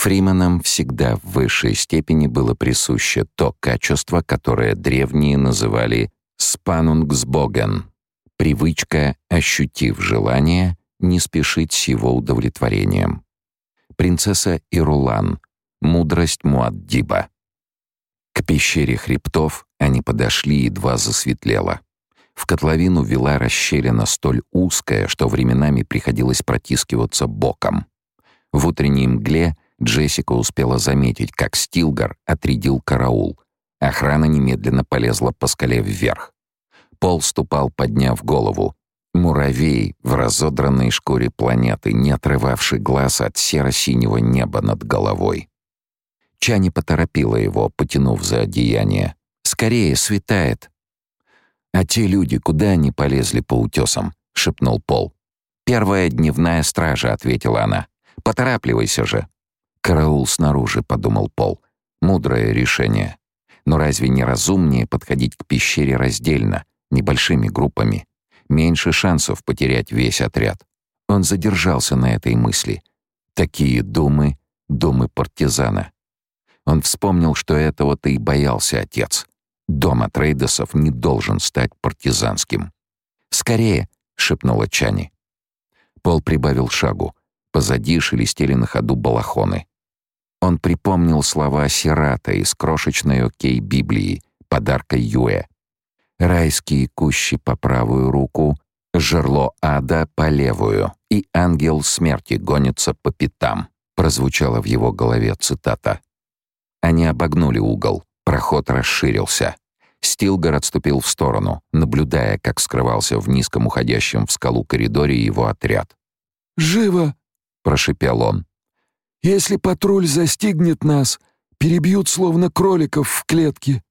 Фриманам всегда в высшей степени было присуще то качество, которое древние называли «спанунгсбоген» — привычка, ощутив желание, не спешить с его удовлетворением. Принцесса Ирулан — мудрость Муаддиба. К пещере хребтов они подошли, едва засветлело. В котловину вела расщелина столь узкая, что временами приходилось протискиваться боком. В утренней мгле Джессика успела заметить, как Стилгар отрядил караул. Охрана немедленно полезла по скале вверх. Пол ступал, подняв голову. Муравей в разодранной шкуре планеты, не отрывавший глаз от серо-синего неба над головой. Чани поторопила его, потянув за одеяние. «Скорее, светает!» «А те люди, куда они полезли по утесам?» — шепнул Пол. «Первая дневная стража», — ответила она. «Поторапливайся же». «Караул снаружи», — подумал Пол. «Мудрое решение. Но разве не разумнее подходить к пещере раздельно, небольшими группами? Меньше шансов потерять весь отряд». Он задержался на этой мысли. Такие думы — думы партизана. Он вспомнил, что этого-то и боялся отец. Дом Атрейдесов не должен стать партизанским. «Скорее!» — шепнула Чани. Пол прибавил шагу. Позади шелестели на ходу балахоны. Он припомнил слова Сирата из крошечной окей Библии, подарка Юэ. «Райские кущи по правую руку, жерло ада по левую, и ангел смерти гонится по пятам», прозвучала в его голове цитата. Они обогнули угол, проход расширился. Стилгар отступил в сторону, наблюдая, как скрывался в низком уходящем в скалу коридоре его отряд. «Живо!» — прошипел он. Если патруль застигнет нас, перебьют словно кроликов в клетке».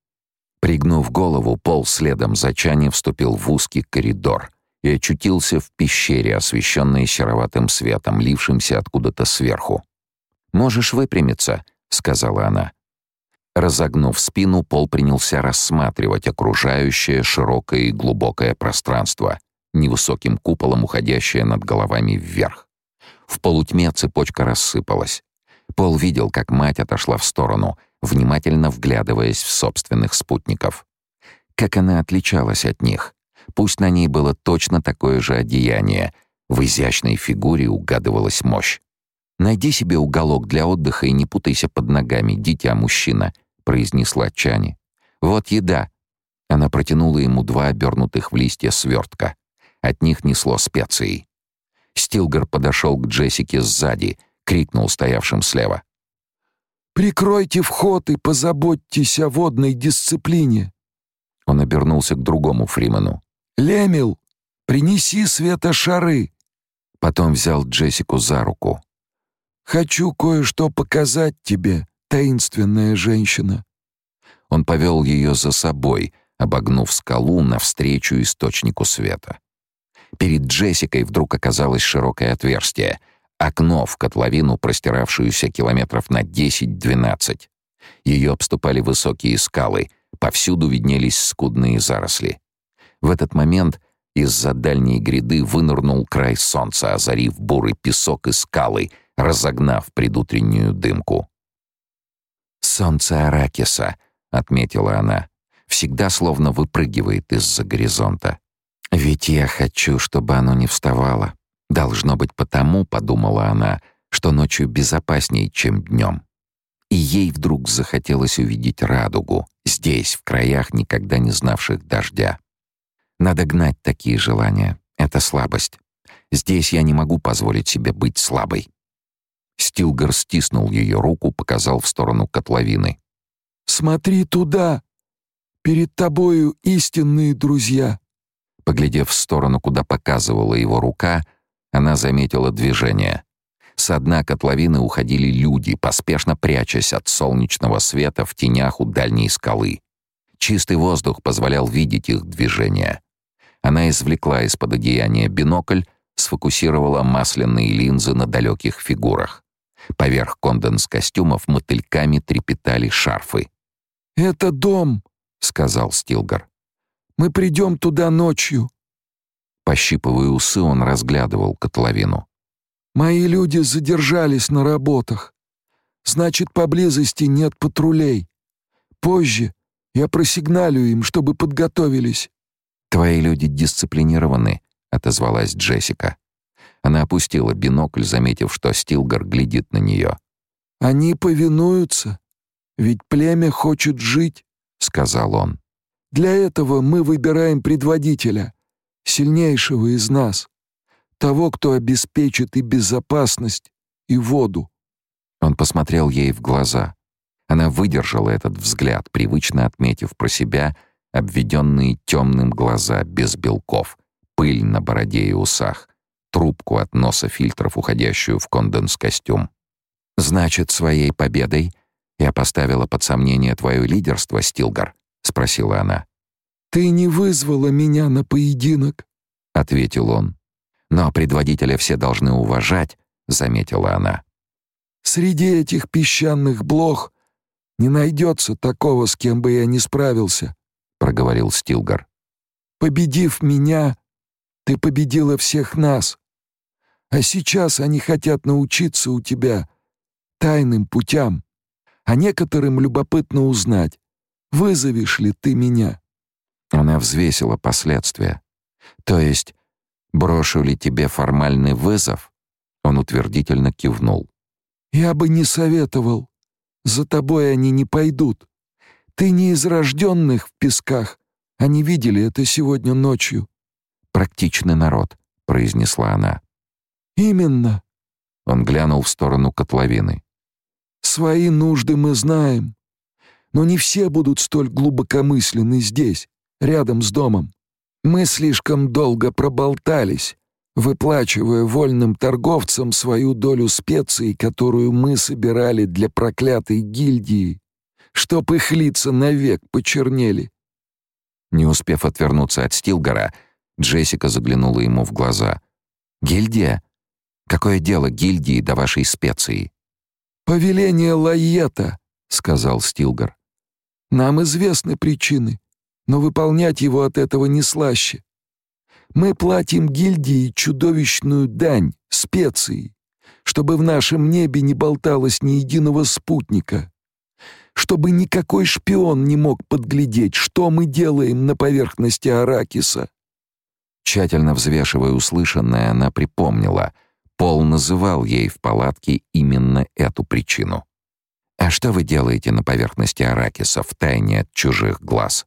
Пригнув голову, Пол следом за Чани вступил в узкий коридор и очутился в пещере, освещенной сероватым светом, лившимся откуда-то сверху. «Можешь выпрямиться», — сказала она. Разогнув спину, Пол принялся рассматривать окружающее широкое и глубокое пространство, невысоким куполом уходящее над головами вверх. В полутьме цепочка рассыпалась. Пол видел, как мать отошла в сторону, внимательно вглядываясь в собственных спутников. Как она отличалась от них. Пусть на ней было точно такое же одеяние, в изящной фигуре угадывалась мощь. «Найди себе уголок для отдыха и не путайся под ногами, дитя-мужчина», — произнесла Чани. «Вот еда». Она протянула ему два обернутых в листья свертка. От них несло специей. Стилгар подошел к Джессике сзади, крикнул стоявшим слева. «Прикройте вход и позаботьтесь о водной дисциплине!» Он обернулся к другому Фримену. «Лемил, принеси Света шары!» Потом взял Джессику за руку. «Хочу кое-что показать тебе, таинственная женщина». Он повел ее за собой, обогнув скалу навстречу источнику света. Перед Джессикой вдруг оказалось широкое отверстие, окно в котловину, простиравшуюся километров на 10-12. Ее обступали высокие скалы, повсюду виднелись скудные заросли. В этот момент из-за дальней гряды вынырнул край солнца, озарив бурый песок и скалы, разогнав предутреннюю дымку. «Солнце Аракиса», — отметила она, — «всегда словно выпрыгивает из-за горизонта». Ведь я хочу, чтобы оно не вставало. Должно быть потому, подумала она, что ночью безопаснее, чем днем. И ей вдруг захотелось увидеть радугу, здесь, в краях, никогда не знавших дождя. Надо гнать такие желания. Это слабость. Здесь я не могу позволить себе быть слабой. Стилгер стиснул ее руку, показал в сторону котловины. «Смотри туда! Перед тобою истинные друзья!» Поглядев в сторону, куда показывала его рука, она заметила движение. С дна котловины уходили люди, поспешно прячась от солнечного света в тенях у дальней скалы. Чистый воздух позволял видеть их движение. Она извлекла из-под одеяния бинокль, сфокусировала масляные линзы на далеких фигурах. Поверх конденс-костюмов мотыльками трепетали шарфы. «Это дом», — сказал Стилгар. Мы придем туда ночью». Пощипывая усы, он разглядывал котловину. «Мои люди задержались на работах. Значит, поблизости нет патрулей. Позже я просигналю им, чтобы подготовились». «Твои люди дисциплинированы», — отозвалась Джессика. Она опустила бинокль, заметив, что Стилгар глядит на нее. «Они повинуются, ведь племя хочет жить», — сказал он. «Для этого мы выбираем предводителя, сильнейшего из нас, того, кто обеспечит и безопасность, и воду». Он посмотрел ей в глаза. Она выдержала этот взгляд, привычно отметив про себя обведенные темным глаза без белков, пыль на бороде и усах, трубку от носа фильтров, уходящую в конденс-костюм. «Значит, своей победой я поставила под сомнение твое лидерство, Стилгар?» — спросила она. «Ты не вызвала меня на поединок», — ответил он. «Но предводителя все должны уважать», — заметила она. «Среди этих песчаных блох не найдется такого, с кем бы я не справился», — проговорил Стилгар. «Победив меня, ты победила всех нас. А сейчас они хотят научиться у тебя тайным путям, а некоторым любопытно узнать, вызовешь ли ты меня». Она взвесила последствия. «То есть, брошу ли тебе формальный вызов?» Он утвердительно кивнул. «Я бы не советовал. За тобой они не пойдут. Ты не из рожденных в песках. Они видели это сегодня ночью». «Практичный народ», — произнесла она. «Именно». Он глянул в сторону котловины. «Свои нужды мы знаем. Но не все будут столь глубокомысленны здесь, рядом с домом. Мы слишком долго проболтались, выплачивая вольным торговцам свою долю специй, которую мы собирали для проклятой гильдии, чтоб их лица навек почернели. Не успев отвернуться от Стилгора, Джессика заглянула ему в глаза. «Гильдия? Какое дело гильдии до вашей специи?» «Повеление Лайета», — сказал Стилгар. «Нам известны причины, но выполнять его от этого не слаще. Мы платим гильдии чудовищную дань, специи, чтобы в нашем небе не болталось ни единого спутника, чтобы никакой шпион не мог подглядеть, что мы делаем на поверхности Аракиса». Тщательно взвешивая услышанное, она припомнила. Пол называл ей в палатке именно эту причину. «А что вы делаете на поверхности Аракиса в тайне от чужих глаз?»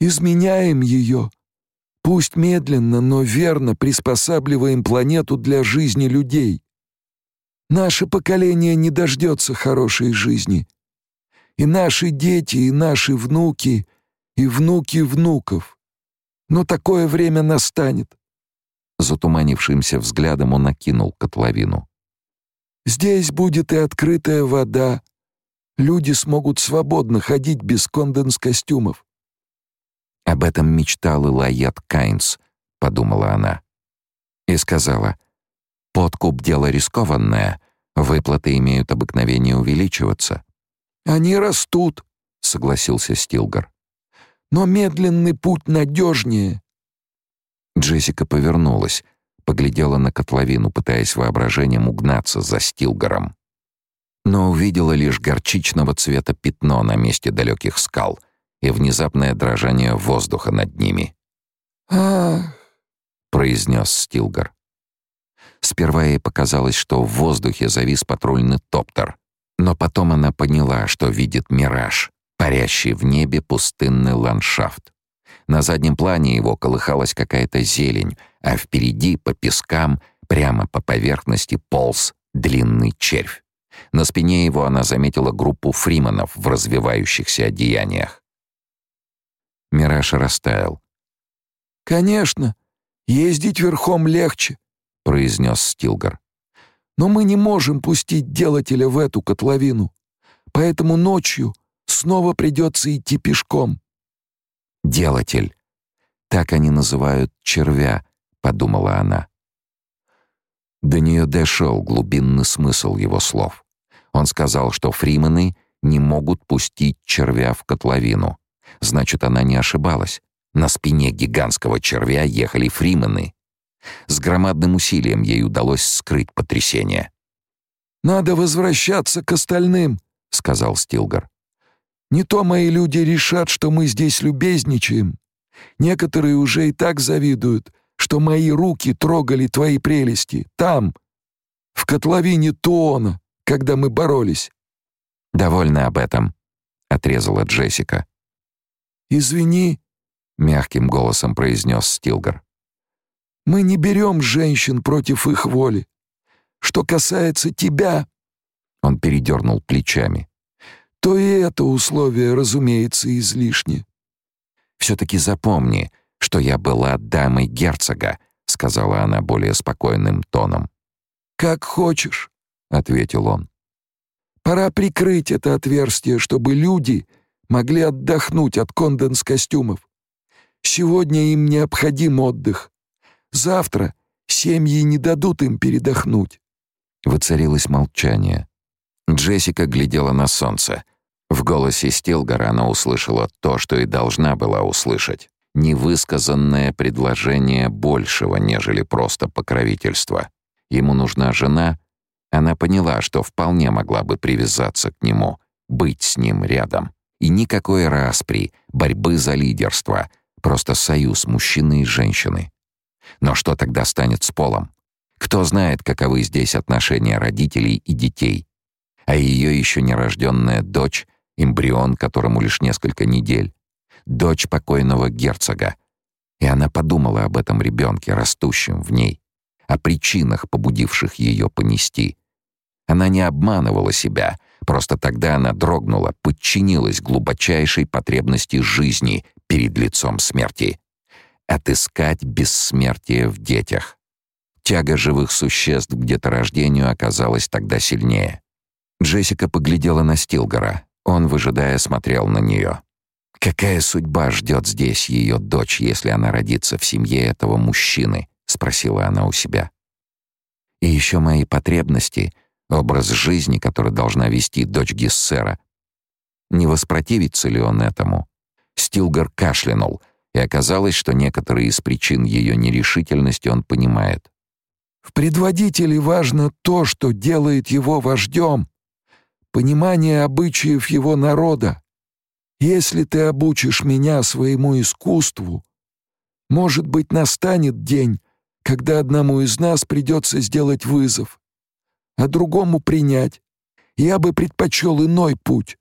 «Изменяем ее», Пусть медленно, но верно приспосабливаем планету для жизни людей. Наше поколение не дождется хорошей жизни. И наши дети, и наши внуки, и внуки внуков. Но такое время настанет. Затуманившимся взглядом он накинул котловину. Здесь будет и открытая вода. Люди смогут свободно ходить без конденс-костюмов. Об этом мечтал и Лайет Кайнс, подумала она. И сказала, подкуп — дело рискованное, выплаты имеют обыкновение увеличиваться. «Они растут», — согласился Стилгар. «Но медленный путь надежнее». Джессика повернулась, поглядела на котловину, пытаясь воображением угнаться за Стилгаром. Но увидела лишь горчичного цвета пятно на месте далеких скал, и внезапное дрожание воздуха над ними. «Ах!» — произнес Стилгар. Сперва ей показалось, что в воздухе завис патрульный топтер, но потом она поняла, что видит мираж, парящий в небе пустынный ландшафт. На заднем плане его колыхалась какая-то зелень, а впереди по пескам, прямо по поверхности полз длинный червь. На спине его она заметила группу фриманов в развивающихся одеяниях. Мираж растаял. «Конечно, ездить верхом легче», — произнес Стилгар. «Но мы не можем пустить делателя в эту котловину, поэтому ночью снова придется идти пешком». «Делатель. Так они называют червя», — подумала она. До нее дошел глубинный смысл его слов. Он сказал, что фримены не могут пустить червя в котловину. Значит, она не ошибалась. На спине гигантского червя ехали фримены. С громадным усилием ей удалось скрыть потрясение. «Надо возвращаться к остальным», — сказал Стилгар. «Не то мои люди решат, что мы здесь любезничаем. Некоторые уже и так завидуют, что мои руки трогали твои прелести там, в котловине Туона, когда мы боролись». «Довольно об этом», — отрезала Джессика. «Извини», — мягким голосом произнес Стилгар. «Мы не берем женщин против их воли. Что касается тебя...» Он передернул плечами. «То и это условие, разумеется, излишне». «Все-таки запомни, что я была дамой герцога», — сказала она более спокойным тоном. «Как хочешь», — ответил он. «Пора прикрыть это отверстие, чтобы люди могли отдохнуть от конденс-костюмов. Сегодня им необходим отдых. Завтра семьи не дадут им передохнуть. Воцарилось молчание. Джессика глядела на солнце. В голосе Стилгара она услышала то, что и должна была услышать. Невысказанное предложение большего, нежели просто покровительство. Ему нужна жена. Она поняла, что вполне могла бы привязаться к нему, быть с ним рядом. И никакой распри, борьбы за лидерство, просто союз мужчины и женщины. Но что тогда станет с Полом? Кто знает, каковы здесь отношения родителей и детей. А ее еще нерожденная дочь, эмбрион, которому лишь несколько недель, дочь покойного герцога. И она подумала об этом ребенке, растущем в ней, о причинах, побудивших ее понести. Она не обманывала себя, просто тогда она дрогнула, подчинилась глубочайшей потребности жизни перед лицом смерти. Отыскать бессмертие в детях. Тяга живых существ к деторождению оказалась тогда сильнее. Джессика поглядела на Стилгора. Он, выжидая, смотрел на нее. «Какая судьба ждет здесь ее дочь, если она родится в семье этого мужчины?» — спросила она у себя. «И еще мои потребности, образ жизни, который должна вести дочь Гессера. Не воспротивится ли он этому?» Стилгар кашлянул, и оказалось, что некоторые из причин ее нерешительности он понимает. В предводителе важно то, что делает его вождем, понимание обычаев его народа. Если ты обучишь меня своему искусству, может быть, настанет день, когда одному из нас придется сделать вызов, а другому принять. Я бы предпочел иной путь.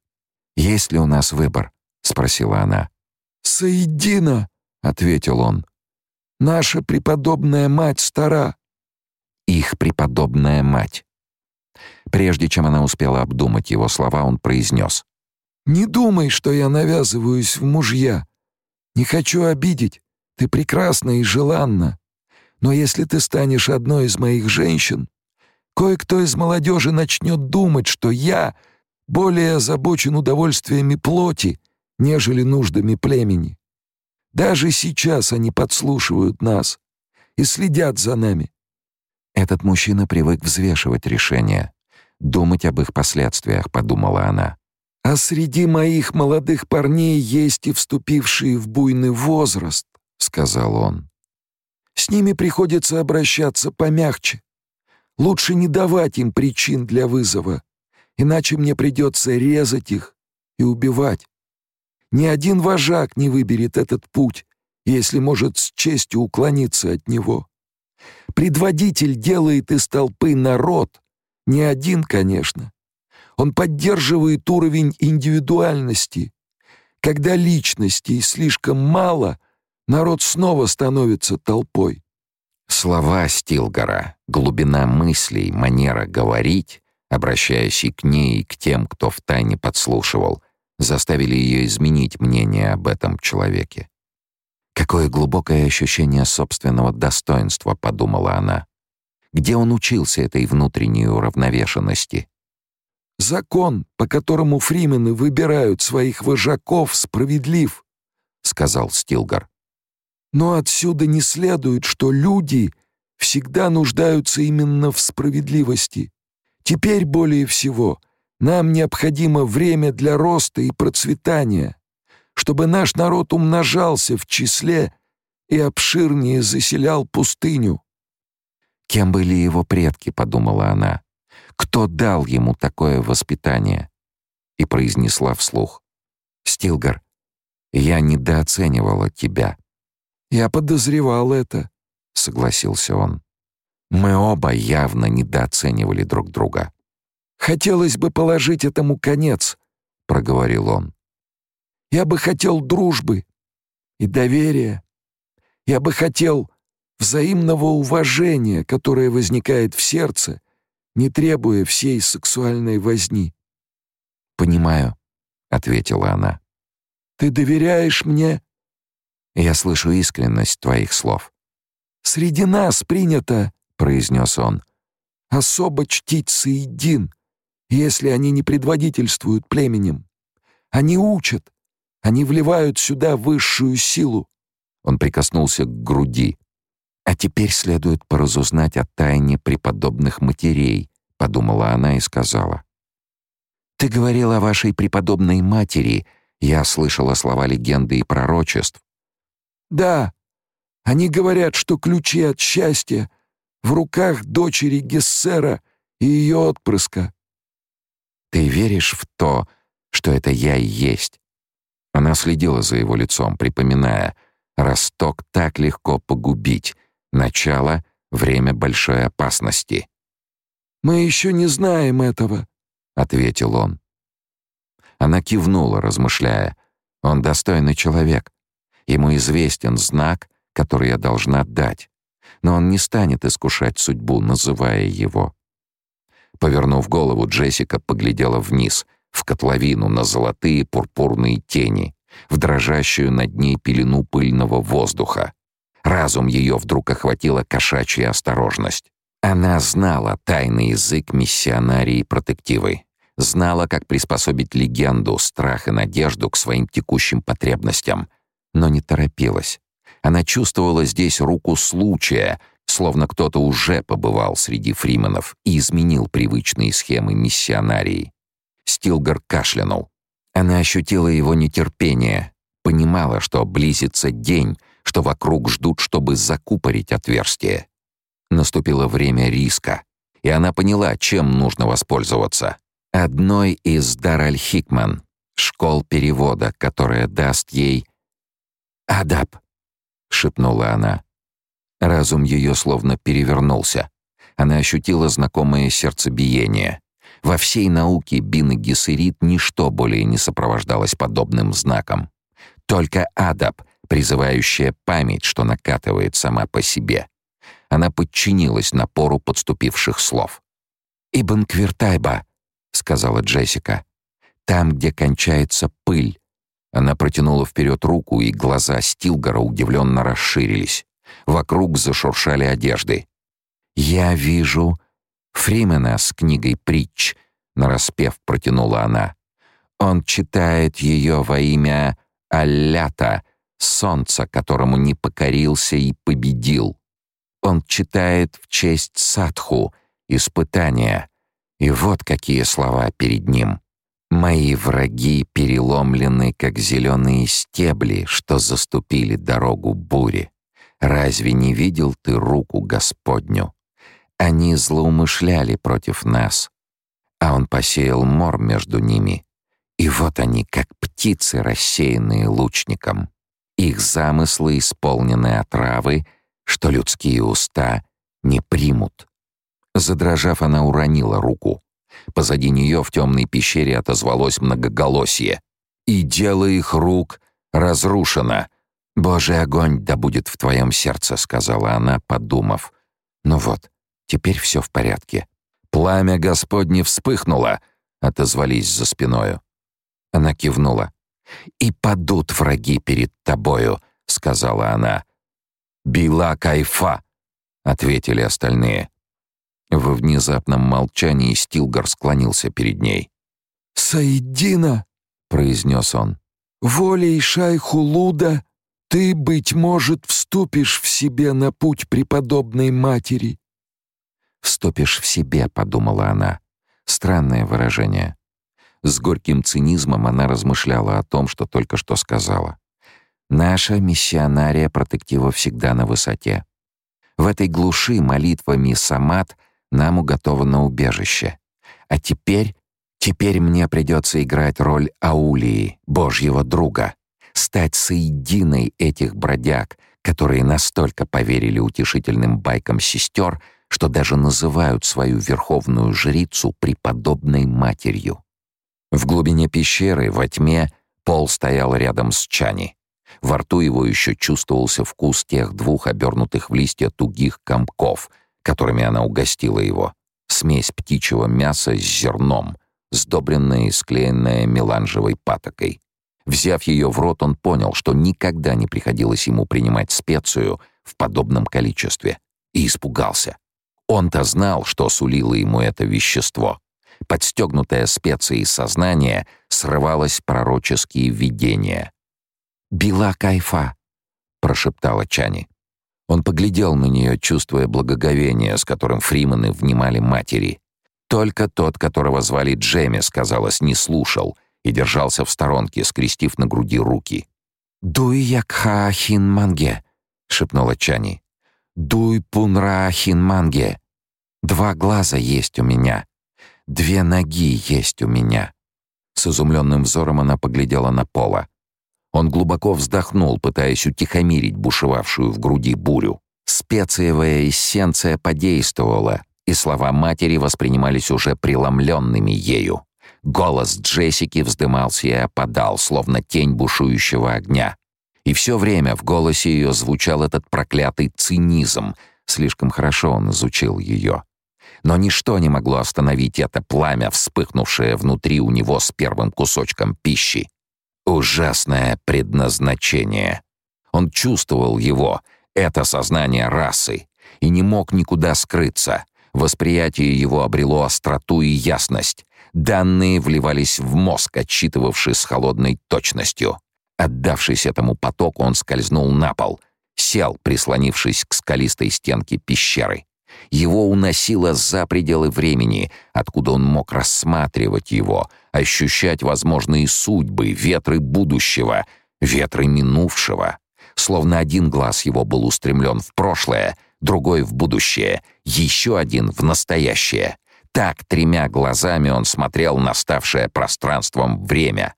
«Есть ли у нас выбор?» — спросила она. «Соедино», — ответил он. «Наша преподобная мать стара их преподобная мать. Прежде чем она успела обдумать его слова, он произнес. «Не думай, что я навязываюсь в мужья. Не хочу обидеть. Ты прекрасна и желанна. Но если ты станешь одной из моих женщин, кое-кто из молодежи начнет думать, что я более озабочен удовольствиями плоти, нежели нуждами племени. Даже сейчас они подслушивают нас и следят за нами. Этот мужчина привык взвешивать решения, думать об их последствиях, подумала она. А среди моих молодых парней есть и вступившие в буйный возраст, сказал он. С ними приходится обращаться помягче. Лучше не давать им причин для вызова, иначе мне придется резать их и убивать. Ни один вожак не выберет этот путь, если может с честью уклониться от него. Предводитель делает из толпы народ, не один, конечно. Он поддерживает уровень индивидуальности. Когда личностей слишком мало, народ снова становится толпой. Слова Стилгора, глубина мыслей, манера говорить, обращаясь и к ней, и к тем, кто втайне подслушивал, заставили ее изменить мнение об этом человеке. Какое глубокое ощущение собственного достоинства, подумала она. Где он учился этой внутренней уравновешенности? Закон, по которому фримены выбирают своих вожаков, справедлив, сказал Стилгар. Но отсюда не следует, что люди всегда нуждаются именно в справедливости. Теперь более всего нам необходимо время для роста и процветания чтобы наш народ умножался в числе и обширнее заселял пустыню. «Кем были его предки?» — подумала она. Кто дал ему такое воспитание? И произнесла вслух. «Стилгар, я недооценивала тебя». «Я подозревал это», — согласился он. Мы оба явно недооценивали друг друга. «Хотелось бы положить этому конец», — проговорил он. «Я бы хотел дружбы и доверия. Я бы хотел взаимного уважения, которое возникает в сердце, не требуя всей сексуальной возни». «Понимаю», — ответила она. «Ты доверяешь мне?» «Я слышу искренность твоих слов». «Среди нас принято», — произнес он, — «особо чтить Саидин, если они не предводительствуют племенем. Они учат, они вливают сюда высшую силу». Он прикоснулся к груди. «А теперь следует поразузнать о тайне преподобных матерей», — подумала она и сказала. «Ты говорил о вашей преподобной матери. Я слышала слова легенды и пророчеств». «Да, они говорят, что ключи от счастья в руках дочери Гессера и ее отпрыска. Ты веришь в то, что это я и есть? Она следила за его лицом, припоминая, росток так легко погубить, начало — время большой опасности. «Мы еще не знаем этого», — ответил он. Она кивнула, размышляя. «Он достойный человек. Ему известен знак, который я должна дать но он не станет искушать судьбу, называя его. Повернув голову, Джессика поглядела вниз, в котловину на золотые пурпурные тени, в дрожащую над ней пелену пыльного воздуха. Разум ее вдруг охватила кошачья осторожность. Она знала тайный язык миссионарии протективы, знала, как приспособить легенду, страх и надежду к своим текущим потребностям, но не торопилась. Она чувствовала здесь руку случая, словно кто-то уже побывал среди фриманов и изменил привычные схемы миссионарии. Стилгар кашлянул. Она ощутила его нетерпение, понимала, что близится день, что вокруг ждут, чтобы закупорить отверстие. Наступило время риска, и она поняла, чем нужно воспользоваться. Одной из Дараль-Хикман, школ перевода, которая даст ей «Адап», — шепнула она. Разум ее словно перевернулся. Она ощутила знакомое сердцебиение. Во всей науке Бин Гессерит ничто более не сопровождалось подобным знаком. Только Адап, призывающая память, что накатывает сама по себе. Она подчинилась напору подступивших слов. «Ибн Квиртайба», — сказала Джессика, — «там, где кончается пыль, она протянула вперед руку, и глаза Стилгора удивленно расширились. Вокруг зашуршали одежды. «Я вижу Фримена с книгой «Притч», — нараспев протянула она. «Он читает ее во имя Аллята, солнца, которому не покорился и победил. Он читает в честь Садху, испытания. И вот какие слова перед ним. Мои враги переломлены, как зеленые стебли, что заступили дорогу бури. Разве не видел ты руку Господню? Они злоумышляли против нас, а Он посеял мор между ними. И вот они, как птицы, рассеянные лучником. Их замыслы исполнены отравы, что людские уста не примут. Задрожав, она уронила руку. Позади нее в темной пещере отозвалось многоголосие. «И дело их рук разрушено. Божий огонь да будет в твоем сердце», — сказала она, подумав. «Ну вот, теперь все в порядке». «Пламя Господне вспыхнуло», — отозвались за спиною. Она кивнула. «И падут враги перед тобою», — сказала она. «Била кайфа», — ответили остальные. Во внезапном молчании Стилгар склонился перед ней. «Саидина!» — произнес он. «Волей шайху Луда ты, быть может, вступишь в себе на путь преподобной матери». «Вступишь в себе», — подумала она. Странное выражение. С горьким цинизмом она размышляла о том, что только что сказала. «Наша миссионария протектива всегда на высоте. В этой глуши молитвами самат нам уготовано убежище. А теперь, теперь мне придется играть роль Аулии, Божьего друга, стать соединой этих бродяг, которые настолько поверили утешительным байкам сестер, что даже называют свою верховную жрицу преподобной матерью. В глубине пещеры, во тьме, Пол стоял рядом с Чани. Во рту его еще чувствовался вкус тех двух обернутых в листья тугих комков, которыми она угостила его. Смесь птичьего мяса с зерном, сдобренная и склеенная меланжевой патокой. Взяв ее в рот, он понял, что никогда не приходилось ему принимать специю в подобном количестве, и испугался. Он-то знал, что сулило ему это вещество. Подстегнутое специей сознание срывалось пророческие видения. «Била кайфа», — прошептала Чани. Он поглядел на нее, чувствуя благоговение, с которым фримены внимали матери. Только тот, которого звали Джемис, казалось, не слушал и держался в сторонке, скрестив на груди руки. «Дуй якха хин манге», — шепнула Чани. «Дуй пунра хин манге. Два глаза есть у меня. Две ноги есть у меня». С изумленным взором она поглядела на Пола. Он глубоко вздохнул, пытаясь утихомирить бушевавшую в груди бурю. Специевая эссенция подействовала, и слова матери воспринимались уже преломленными ею. Голос Джессики вздымался и опадал, словно тень бушующего огня. И все время в голосе ее звучал этот проклятый цинизм. Слишком хорошо он изучил ее. Но ничто не могло остановить это пламя, вспыхнувшее внутри у него с первым кусочком пищи. Ужасное предназначение. Он чувствовал его, это сознание расы, и не мог никуда скрыться. Восприятие его обрело остроту и ясность. Данные вливались в мозг, отсчитывавший с холодной точностью. Отдавшись этому потоку, он скользнул на пол, сел, прислонившись к скалистой стенке пещеры. Его уносило за пределы времени, откуда он мог рассматривать его, ощущать возможные судьбы, ветры будущего, ветры минувшего. Словно один глаз его был устремлен в прошлое, другой — в будущее, еще один — в настоящее. Так тремя глазами он смотрел на ставшее пространством время.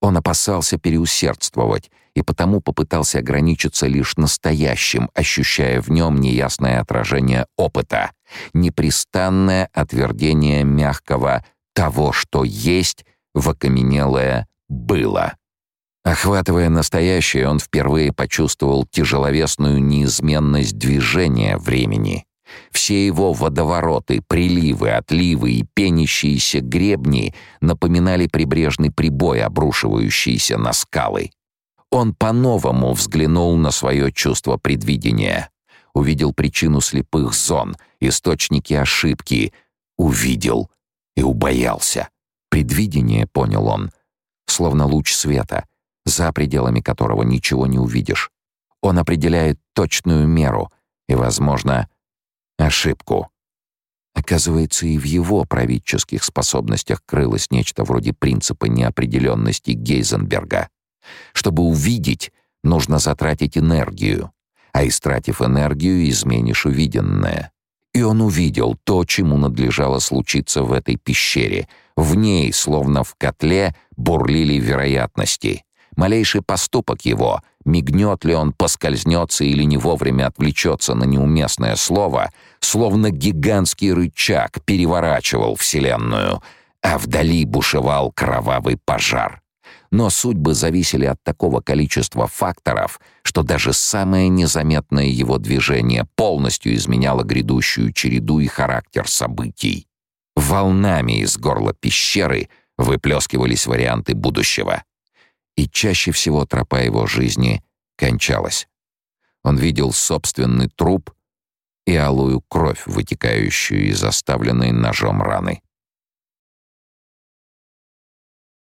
Он опасался переусердствовать и потому попытался ограничиться лишь настоящим, ощущая в нем неясное отражение опыта, непрестанное отвердение мягкого того, что есть, в окаменелое «было». Охватывая настоящее, он впервые почувствовал тяжеловесную неизменность движения времени. Все его водовороты, приливы, отливы и пенящиеся гребни напоминали прибрежный прибой, обрушивающийся на скалы. Он по-новому взглянул на свое чувство предвидения. Увидел причину слепых зон, источники ошибки. Увидел и убоялся. Предвидение, понял он, словно луч света, за пределами которого ничего не увидишь. Он определяет точную меру и, возможно, ошибку. Оказывается, и в его правительских способностях крылось нечто вроде принципа неопределенности Гейзенберга. Чтобы увидеть, нужно затратить энергию, а истратив энергию, изменишь увиденное. И он увидел то, чему надлежало случиться в этой пещере. В ней, словно в котле, бурлили вероятности. Малейший поступок его, мигнет ли он, поскользнется или не вовремя отвлечется на неуместное слово, словно гигантский рычаг переворачивал Вселенную, а вдали бушевал кровавый пожар. Но судьбы зависели от такого количества факторов, что даже самое незаметное его движение полностью изменяло грядущую череду и характер событий. Волнами из горла пещеры выплескивались варианты будущего и чаще всего тропа его жизни кончалась. Он видел собственный труп и алую кровь, вытекающую из оставленной ножом раны.